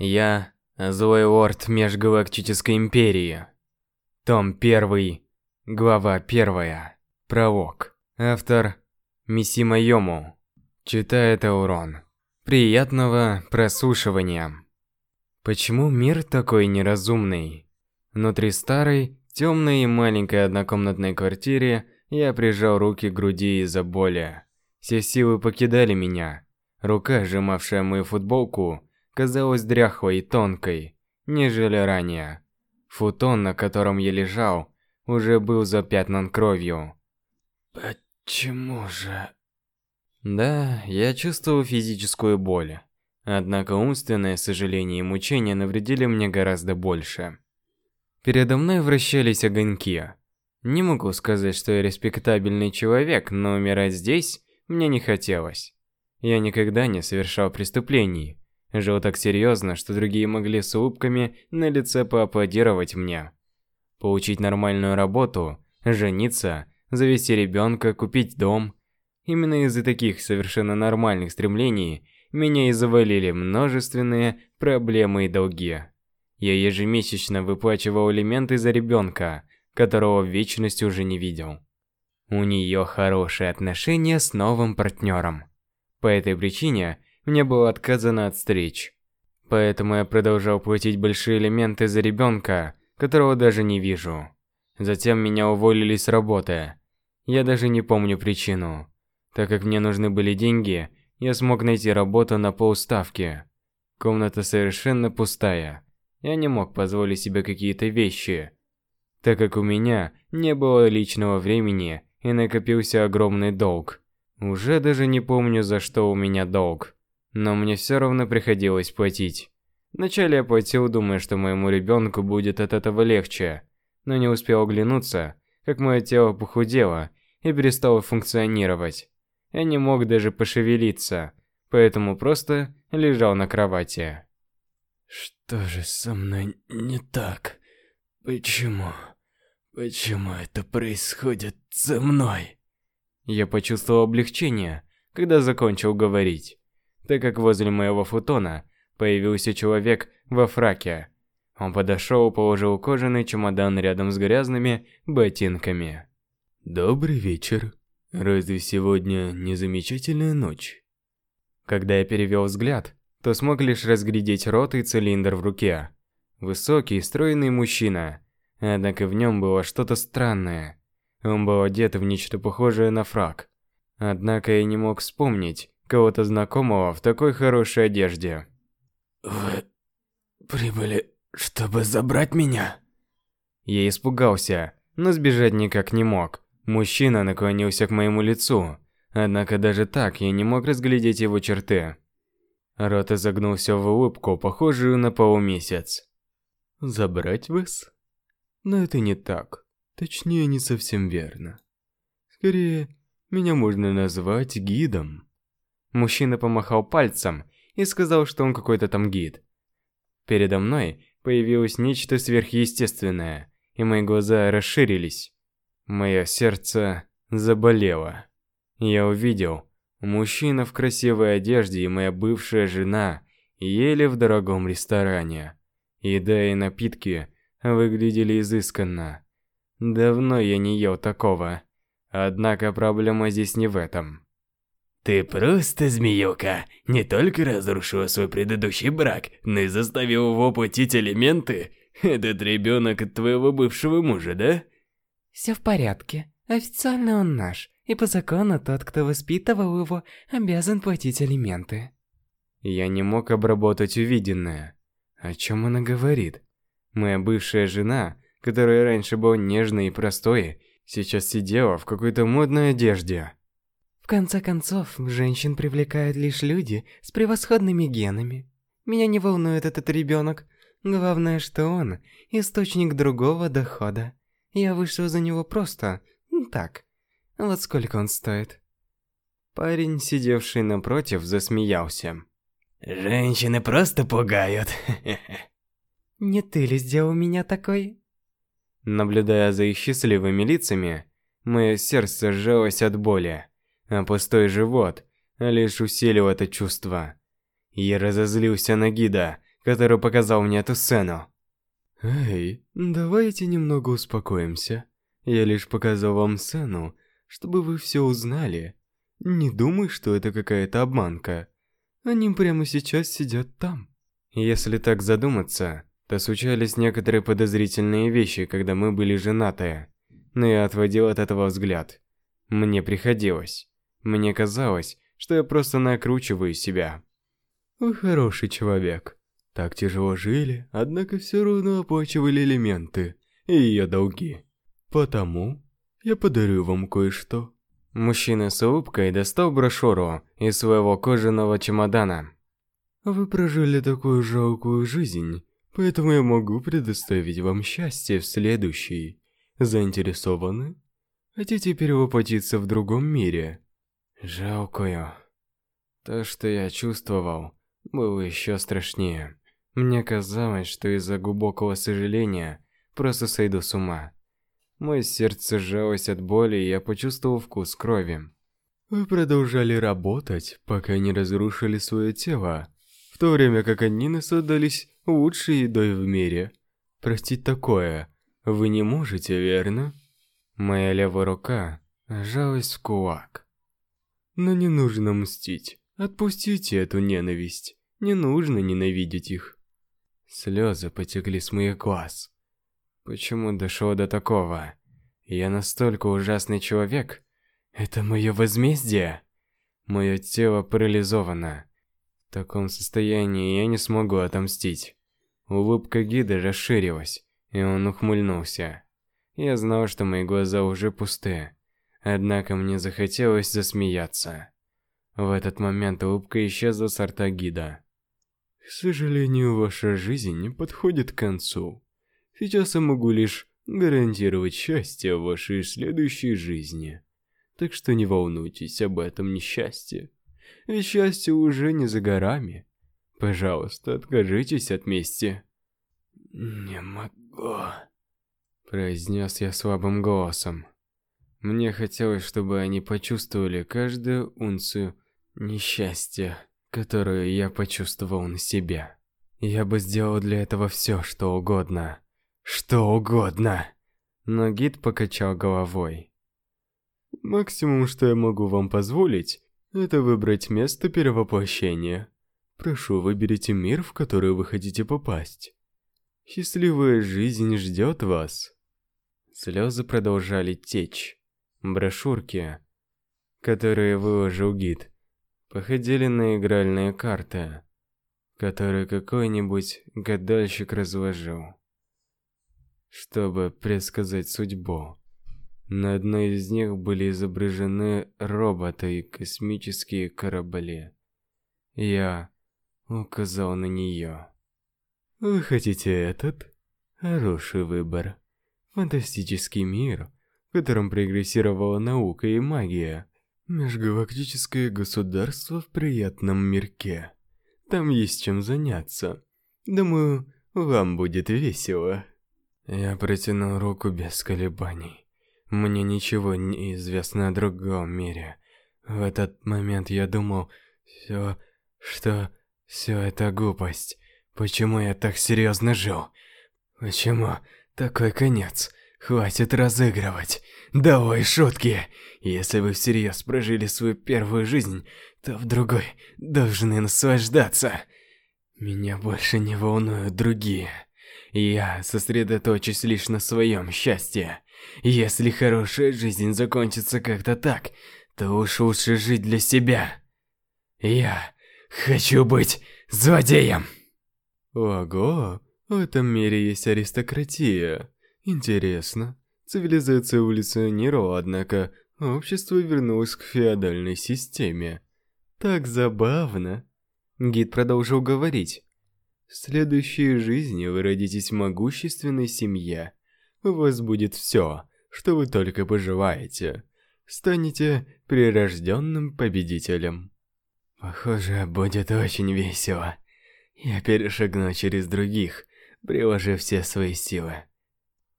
Я Злой Лорд Межгалактической Империи. Том 1, глава 1. Пролог. Автор Мисима Йому. Читает Аурон. Приятного прослушивания. Почему мир такой неразумный? Внутри старой, темной и маленькой однокомнатной квартире я прижал руки к груди из-за боли. Все силы покидали меня. Рука, сжимавшая мою футболку, казалась дряхлой и тонкой, нежели ранее. Футон, на котором я лежал, уже был запятнан кровью. Почему же... Да, я чувствовал физическую боль. Однако умственное сожаление и мучения навредили мне гораздо больше. Передо мной вращались огоньки. Не могу сказать, что я респектабельный человек, но умирать здесь мне не хотелось. Я никогда не совершал преступлений, Жил так серьезно, что другие могли с улыбками на лице поаплодировать мне. Получить нормальную работу, жениться, завести ребенка, купить дом. Именно из-за таких совершенно нормальных стремлений меня и завалили множественные проблемы и долги. Я ежемесячно выплачивал алименты за ребенка, которого в вечность уже не видел. У нее хорошие отношения с новым партнером. По этой причине мне было отказано от встреч. Поэтому я продолжал платить большие элементы за ребенка, которого даже не вижу. Затем меня уволили с работы. Я даже не помню причину. Так как мне нужны были деньги, я смог найти работу на полставки. Комната совершенно пустая. Я не мог позволить себе какие-то вещи. Так как у меня не было личного времени и накопился огромный долг. Уже даже не помню, за что у меня долг но мне все равно приходилось платить. Вначале я платил, думая, что моему ребенку будет от этого легче, но не успел оглянуться, как мое тело похудело и перестало функционировать. Я не мог даже пошевелиться, поэтому просто лежал на кровати. Что же со мной не так? Почему? Почему это происходит со мной? Я почувствовал облегчение, когда закончил говорить так как возле моего футона появился человек во фраке. Он подошел, положил кожаный чемодан рядом с грязными ботинками. «Добрый вечер. Разве сегодня не замечательная ночь?» Когда я перевел взгляд, то смог лишь разглядеть рот и цилиндр в руке. Высокий, стройный мужчина, однако в нем было что-то странное. Он был одет в нечто похожее на фрак. Однако я не мог вспомнить, кого-то знакомого в такой хорошей одежде. «Вы прибыли, чтобы забрать меня?» Я испугался, но сбежать никак не мог. Мужчина наклонился к моему лицу, однако даже так я не мог разглядеть его черты. Рот изогнулся в улыбку, похожую на полумесяц. «Забрать вас?» Но это не так. Точнее, не совсем верно. Скорее, меня можно назвать гидом. Мужчина помахал пальцем и сказал, что он какой-то там гид. Передо мной появилось нечто сверхъестественное, и мои глаза расширились. Мое сердце заболело. Я увидел, мужчина в красивой одежде и моя бывшая жена ели в дорогом ресторане. Еда и напитки выглядели изысканно. Давно я не ел такого. Однако проблема здесь не в этом. Ты просто змеюка. Не только разрушила свой предыдущий брак, но и заставил его платить алименты. Этот ребенок от твоего бывшего мужа, да? Все в порядке. Официально он наш. И по закону тот, кто воспитывал его, обязан платить алименты. Я не мог обработать увиденное. О чем она говорит? Моя бывшая жена, которая раньше была нежной и простой, сейчас сидела в какой-то модной одежде. В конце концов, женщин привлекают лишь люди с превосходными генами. Меня не волнует этот ребенок. Главное, что он – источник другого дохода. Я вышла за него просто так. Вот сколько он стоит. Парень, сидевший напротив, засмеялся. Женщины просто пугают. Не ты ли сделал меня такой? Наблюдая за их счастливыми лицами, мое сердце сжалось от боли а пустой живот лишь усилил это чувство. Я разозлился на гида, который показал мне эту сцену. Эй, давайте немного успокоимся. Я лишь показал вам сцену, чтобы вы все узнали. Не думай, что это какая-то обманка. Они прямо сейчас сидят там. Если так задуматься, то случались некоторые подозрительные вещи, когда мы были женаты. Но я отводил от этого взгляд. Мне приходилось. Мне казалось, что я просто накручиваю себя. Вы хороший человек. Так тяжело жили, однако все равно оплачивали элементы и ее долги. Потому я подарю вам кое-что. Мужчина с улыбкой достал брошюру из своего кожаного чемодана. Вы прожили такую жалкую жизнь, поэтому я могу предоставить вам счастье в следующей. Заинтересованы? Хотите перевоплотиться в другом мире? Жалкую. То, что я чувствовал, было еще страшнее. Мне казалось, что из-за глубокого сожаления просто сойду с ума. Мое сердце сжалось от боли, и я почувствовал вкус крови. Вы продолжали работать, пока не разрушили свое тело, в то время как они насадались лучшей едой в мире. Простить такое вы не можете, верно? Моя левая рука сжалась в кулак. Но не нужно мстить. Отпустите эту ненависть. Не нужно ненавидеть их. Слезы потекли с моих глаз. Почему дошло до такого? Я настолько ужасный человек? Это мое возмездие? Мое тело парализовано. В таком состоянии я не смогу отомстить. Улыбка гида расширилась, и он ухмыльнулся. Я знал, что мои глаза уже пусты, однако мне захотелось засмеяться. В этот момент улыбка исчезла с рта гида. К сожалению, ваша жизнь подходит к концу. Сейчас я могу лишь гарантировать счастье в вашей следующей жизни. Так что не волнуйтесь об этом несчастье. Ведь счастье уже не за горами. Пожалуйста, откажитесь от мести. Не могу, произнес я слабым голосом. Мне хотелось, чтобы они почувствовали каждую унцию несчастья, которую я почувствовал на себе. Я бы сделал для этого все, что угодно. Что угодно. Но гид покачал головой. Максимум, что я могу вам позволить, это выбрать место перевоплощения. Прошу, выберите мир, в который вы хотите попасть. Счастливая жизнь ждет вас. Слезы продолжали течь. Брошюрки, которые выложил гид, походили на игральные карты, которые какой-нибудь гадальщик разложил чтобы предсказать судьбу. На одной из них были изображены роботы и космические корабли. Я указал на нее. Вы хотите этот? Хороший выбор. Фантастический мир, в котором прогрессировала наука и магия. Межгалактическое государство в приятном мирке. Там есть чем заняться. Думаю, вам будет весело. Я протянул руку без колебаний. Мне ничего не известно о другом мире. В этот момент я думал, все, что все это глупость. Почему я так серьезно жил? Почему такой конец? Хватит разыгрывать. Давай шутки. Если вы всерьез прожили свою первую жизнь, то в другой должны наслаждаться. Меня больше не волнуют другие. Я сосредоточусь лишь на своем счастье. Если хорошая жизнь закончится как-то так, то уж лучше жить для себя. Я хочу быть злодеем. Ого, в этом мире есть аристократия. Интересно. Цивилизация эволюционировала, однако общество вернулось к феодальной системе. Так забавно. Гид продолжил говорить. В следующей жизни вы родитесь в могущественной семье. У вас будет все, что вы только пожелаете. Станете прирожденным победителем. Похоже, будет очень весело. Я перешагну через других, приложив все свои силы.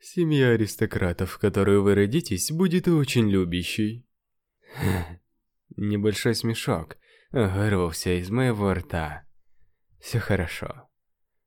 Семья аристократов, в которой вы родитесь, будет очень любящей. Небольшой смешок вырвался из моего рта. Все хорошо.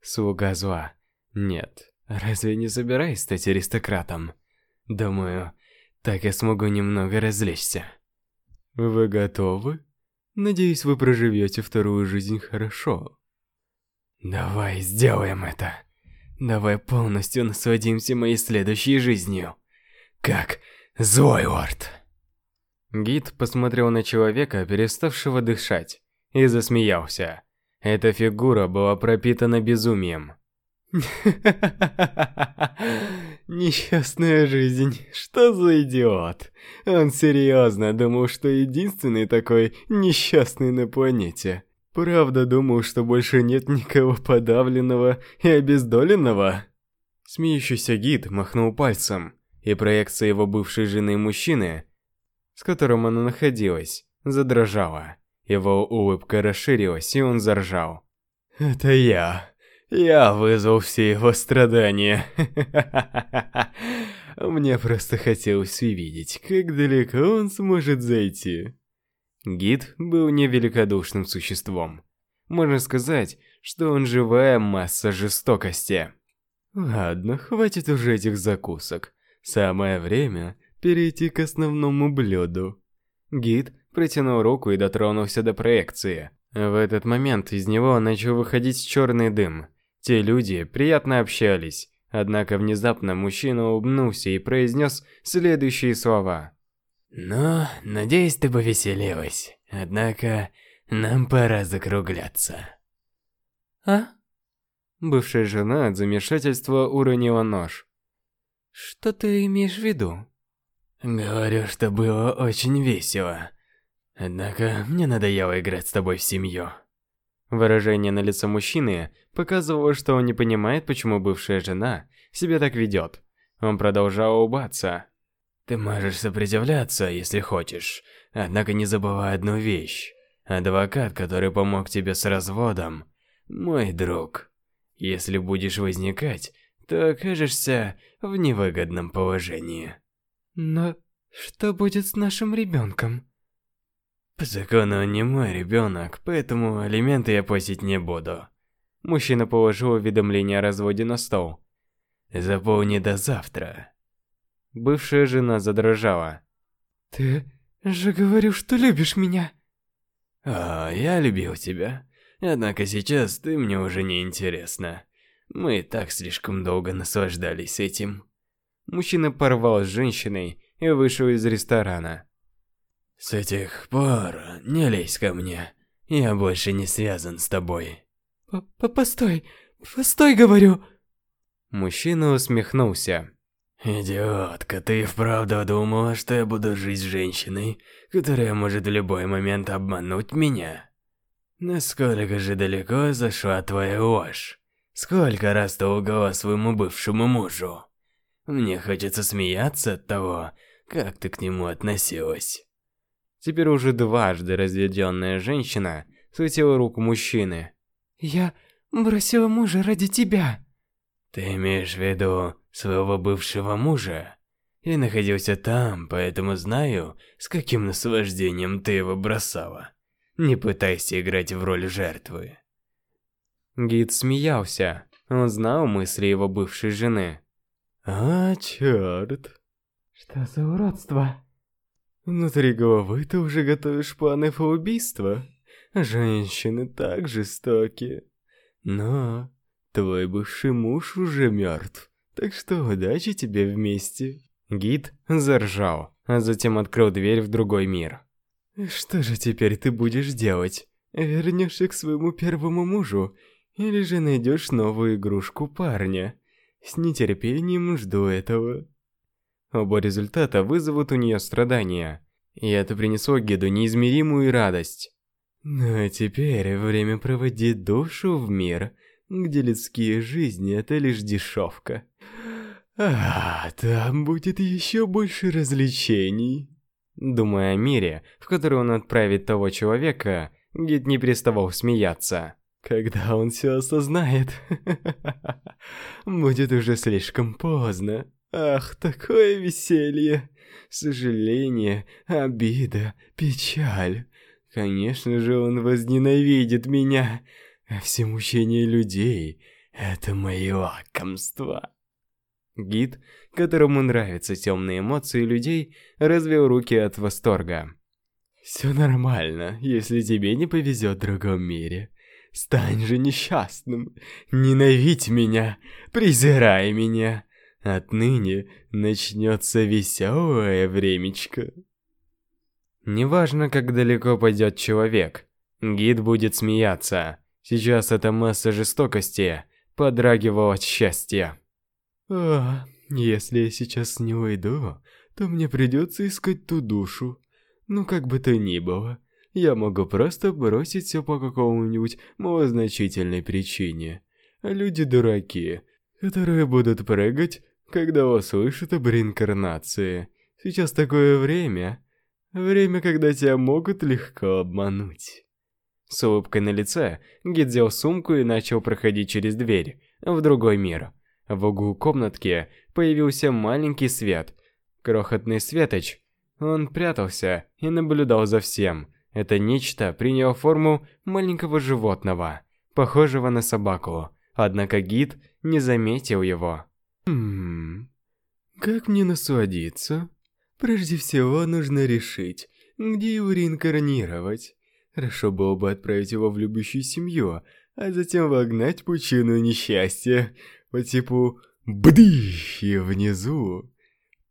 Слуга зла. Нет, разве не собираюсь стать аристократом? Думаю, так я смогу немного развлечься. Вы готовы? Надеюсь, вы проживете вторую жизнь хорошо. Давай сделаем это. Давай полностью насладимся моей следующей жизнью. Как злой лорд. Гид посмотрел на человека, переставшего дышать, и засмеялся. Эта фигура была пропитана безумием. Несчастная жизнь, что за идиот? Он серьезно думал, что единственный такой несчастный на планете. Правда думал, что больше нет никого подавленного и обездоленного? Смеющийся гид махнул пальцем, и проекция его бывшей жены мужчины, с которым она находилась, задрожала. Его улыбка расширилась, и он заржал. «Это я. Я вызвал все его страдания. Мне просто хотелось увидеть, как далеко он сможет зайти». Гид был невеликодушным существом. Можно сказать, что он живая масса жестокости. Ладно, хватит уже этих закусок. Самое время перейти к основному блюду. Гид протянул руку и дотронулся до проекции. В этот момент из него начал выходить черный дым. Те люди приятно общались, однако внезапно мужчина улыбнулся и произнес следующие слова. «Ну, надеюсь, ты повеселилась. Однако, нам пора закругляться». «А?» Бывшая жена от замешательства уронила нож. «Что ты имеешь в виду?» «Говорю, что было очень весело. Однако, мне надоело играть с тобой в семью». Выражение на лице мужчины показывало, что он не понимает, почему бывшая жена себя так ведет. Он продолжал улыбаться. «Ты можешь сопротивляться, если хочешь, однако не забывай одну вещь. Адвокат, который помог тебе с разводом, мой друг. Если будешь возникать, то окажешься в невыгодном положении». Но что будет с нашим ребенком? По закону он не мой ребенок, поэтому алименты я платить не буду. Мужчина положил уведомление о разводе на стол. Заполни до завтра. Бывшая жена задрожала. Ты же говорил, что любишь меня. А, я любил тебя. Однако сейчас ты мне уже не интересна. Мы и так слишком долго наслаждались этим. Мужчина порвал с женщиной и вышел из ресторана. С этих пор не лезь ко мне. Я больше не связан с тобой. П -п Постой, постой, говорю. Мужчина усмехнулся. Идиотка, ты вправду думала, что я буду жить с женщиной, которая может в любой момент обмануть меня? Насколько же далеко зашла твоя ложь? Сколько раз ты лгала своему бывшему мужу? Мне хочется смеяться от того, как ты к нему относилась. Теперь уже дважды разведенная женщина схватила руку мужчины. «Я бросила мужа ради тебя». «Ты имеешь в виду своего бывшего мужа? Я находился там, поэтому знаю, с каким наслаждением ты его бросала. Не пытайся играть в роль жертвы». Гид смеялся. Он знал мысли его бывшей жены. «А, черт!» «Что за уродство?» Внутри головы ты уже готовишь планы по убийству. Женщины так жестоки. Но твой бывший муж уже мертв, так что удачи тебе вместе. Гид заржал, а затем открыл дверь в другой мир. Что же теперь ты будешь делать? Вернешься к своему первому мужу или же найдешь новую игрушку парня? С нетерпением жду этого. Оба результата вызовут у нее страдания, и это принесло Геду неизмеримую радость. Ну а теперь время проводить душу в мир, где людские жизни это лишь дешевка. А, там будет еще больше развлечений. Думая о мире, в который он отправит того человека, Гид не переставал смеяться. Когда он все осознает, будет уже слишком поздно. Ах, такое веселье, сожаление, обида, печаль. Конечно же, он возненавидит меня, все мучения людей Это мои лакомства. Гид, которому нравятся темные эмоции людей, развел руки от восторга. Все нормально, если тебе не повезет в другом мире. Стань же несчастным, ненавидь меня, презирай меня. Отныне начнется веселое времечко. Неважно, как далеко пойдет человек, гид будет смеяться. Сейчас эта масса жестокости подрагивала от счастья. А, если я сейчас не уйду, то мне придется искать ту душу. Ну, как бы то ни было, я могу просто бросить все по какому-нибудь малозначительной причине. Люди дураки, которые будут прыгать, когда услышат об реинкарнации. Сейчас такое время, время, когда тебя могут легко обмануть. С улыбкой на лице, Гид взял сумку и начал проходить через дверь, в другой мир. В углу комнатки появился маленький свет. Крохотный светоч. Он прятался и наблюдал за всем. Это нечто приняло форму маленького животного, похожего на собаку. Однако гид не заметил его. Хм, как мне насладиться? Прежде всего нужно решить, где его реинкарнировать. Хорошо было бы отправить его в любящую семью, а затем вогнать пучину несчастья, по типу «бдыщ» и внизу.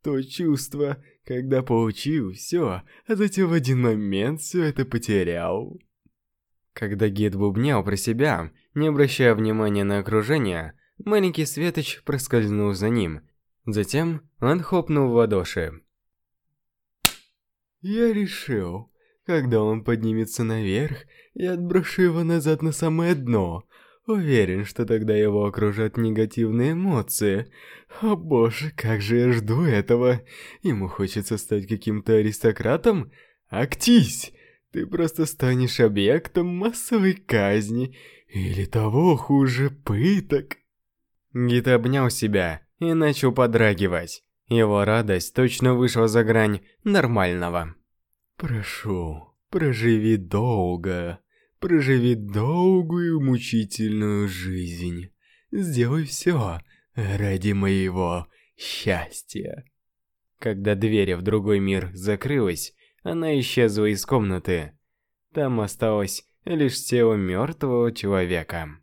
То чувство, когда получил все, а затем в один момент все это потерял. Когда гид бубнял про себя, не обращая внимания на окружение, маленький светоч проскользнул за ним. Затем он хлопнул в ладоши. Я решил, когда он поднимется наверх, я отброшу его назад на самое дно. Уверен, что тогда его окружат негативные эмоции. О боже, как же я жду этого. Ему хочется стать каким-то аристократом? Актись! Ты просто станешь объектом массовой казни. Или того хуже, пыток. Гит обнял себя и начал подрагивать. Его радость точно вышла за грань нормального. Прошу, проживи долго, проживи долгую мучительную жизнь. Сделай все ради моего счастья. Когда дверь в другой мир закрылась, она исчезла из комнаты. Там осталось лишь тело мертвого человека.